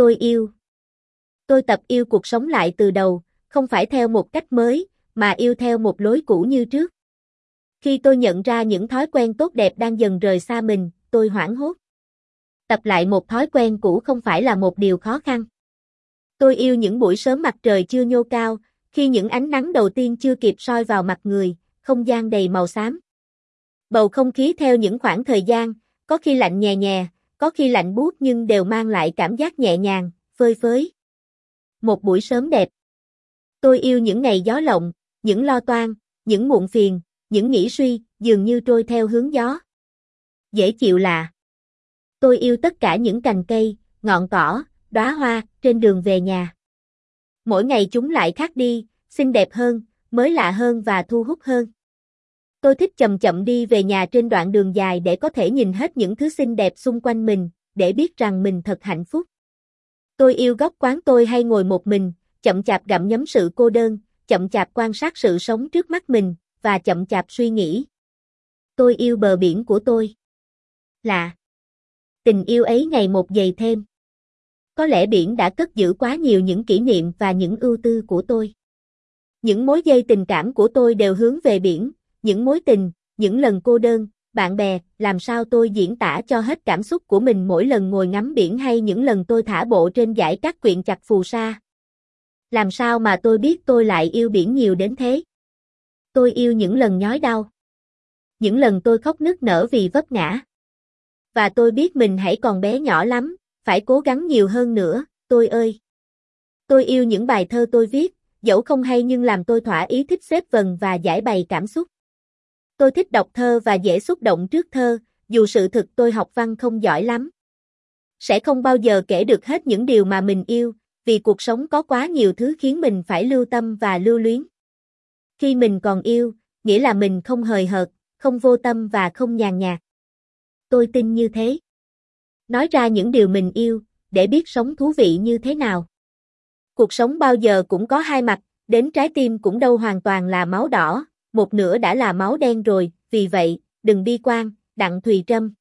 Tôi yêu. Tôi tập yêu cuộc sống lại từ đầu, không phải theo một cách mới, mà yêu theo một lối cũ như trước. Khi tôi nhận ra những thói quen tốt đẹp đang dần rời xa mình, tôi hoảng hốt. Tập lại một thói quen cũ không phải là một điều khó khăn. Tôi yêu những buổi sớm mặt trời chưa nhô cao, khi những ánh nắng đầu tiên chưa kịp soi vào mặt người, không gian đầy màu xám. Bầu không khí theo những khoảng thời gian, có khi lạnh nhẹ nhẹ, có khi lạnh buốt nhưng đều mang lại cảm giác nhẹ nhàng, phơi phới. Một buổi sớm đẹp. Tôi yêu những ngày gió lộng, những lo toan, những muộn phiền, những nghĩ suy, dường như trôi theo hướng gió. Dễ chịu lạ. Tôi yêu tất cả những cành cây, ngọn cỏ, đóa hoa, trên đường về nhà. Mỗi ngày chúng lại khác đi, xinh đẹp hơn, mới lạ hơn và thu hút hơn. Tôi thích chậm chậm đi về nhà trên đoạn đường dài để có thể nhìn hết những thứ xinh đẹp xung quanh mình, để biết rằng mình thật hạnh phúc. Tôi yêu góc quán tôi hay ngồi một mình, chậm chạp gặm nhấm sự cô đơn, chậm chạp quan sát sự sống trước mắt mình, và chậm chạp suy nghĩ. Tôi yêu bờ biển của tôi. Lạ. Tình yêu ấy ngày một dày thêm. Có lẽ biển đã cất giữ quá nhiều những kỷ niệm và những ưu tư của tôi. Những mối dây tình cảm của tôi đều hướng về biển, những mối tình, những lần cô đơn, bạn bè, làm sao tôi diễn tả cho hết cảm xúc của mình mỗi lần ngồi ngắm biển hay những lần tôi thả bộ trên dải cát quyện chặt phù sa. Làm sao mà tôi biết tôi lại yêu biển nhiều đến thế? Tôi yêu những lần nhói đau. Những lần tôi khóc nức nở vì vấp ngã. Và tôi biết mình hãy còn bé nhỏ lắm, phải cố gắng nhiều hơn nữa, tôi ơi. Tôi yêu những bài thơ tôi viết, dẫu không hay nhưng làm tôi thỏa ý thích xếp vần và giải bày cảm xúc. Tôi thích đọc thơ và dễ xúc động trước thơ, dù sự thực tôi học văn không giỏi lắm. Sẽ không bao giờ kể được hết những điều mà mình yêu, vì cuộc sống có quá nhiều thứ khiến mình phải lưu tâm và lưu luyến. Khi mình còn yêu, nghĩa là mình không hời hợt, không vô tâm và không nhàn nhạt. Tôi tin như thế. Nói ra những điều mình yêu, để biết sống thú vị như thế nào. Cuộc sống bao giờ cũng có hai mặt, đến trái tim cũng đâu hoàn toàn là máu đỏ, một nửa đã là máu đen rồi, vì vậy, đừng bi quan, Đặng Thùy Trâm.